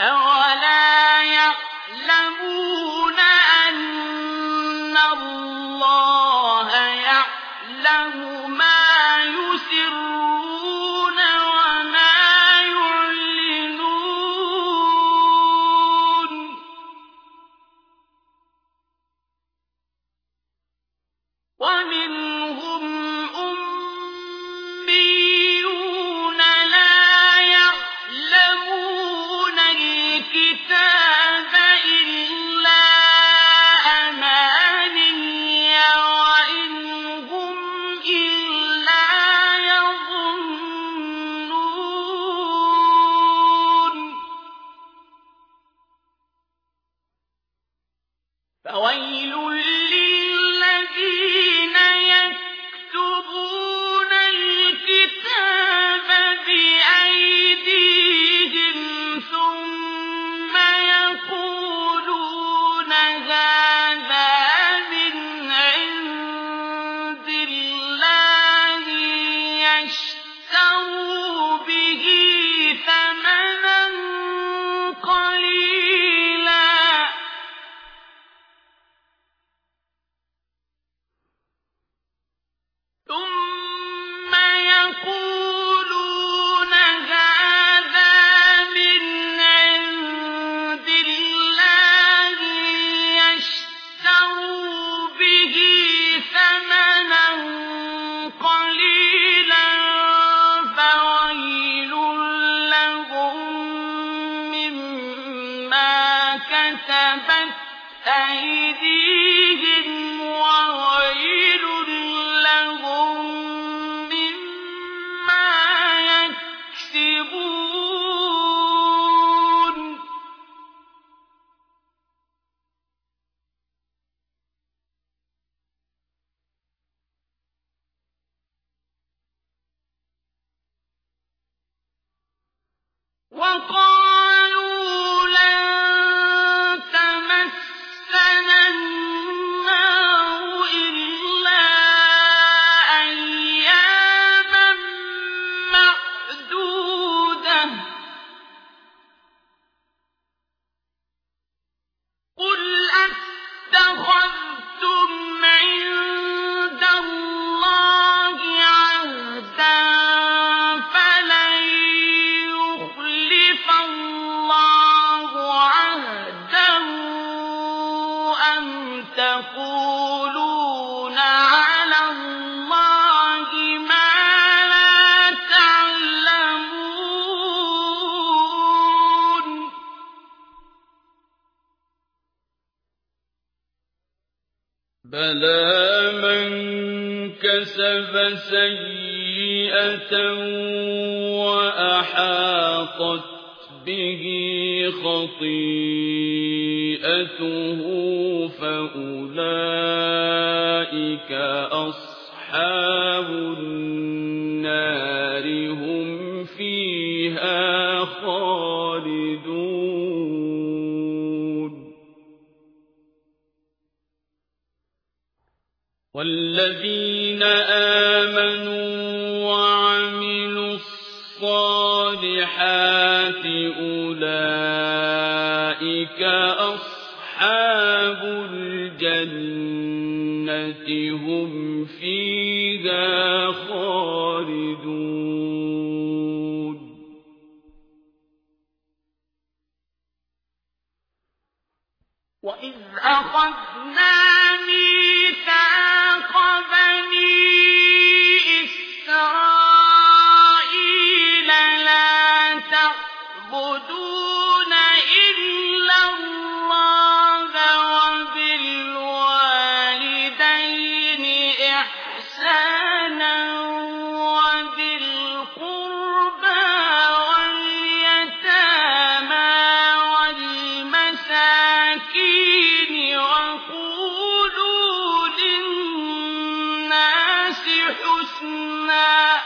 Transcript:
أَوَلَا يَعْلَمُونَ أَنَّ اللَّهَ يَعْلَمُ فَوَيْلٌ لِّلَّذِينَ كَتَبَتْ أَيْدِيهِمْ وَوَيْلٌ لَّهُم مِّمَّا يَكْسِبُونَ. وَقَالُوا اللَّهِ مَا لَا تَعْلَمُونَ. بَلَىٰ مَن كَسَبَ سَيِّئَةً وَأَحَاطَتْ بِهِ خَطِيئَتُهُ فَأُولَٰئِكَ أَصْحَابُ النَّارِ ۖ هُمْ فِيهَا خَالِدُونَ. وَالَّذِينَ آمَنُوا وَعَمِلُوا الصَّالِحَاتِ أُولَٰئِكَ أَصْحَابُ الْجَنَّةِ ۖ هُمْ فِيهَا خَالِدُونَ. وَإِذْ أَخَذْنَا لِلنَّاسِ حُسْنًا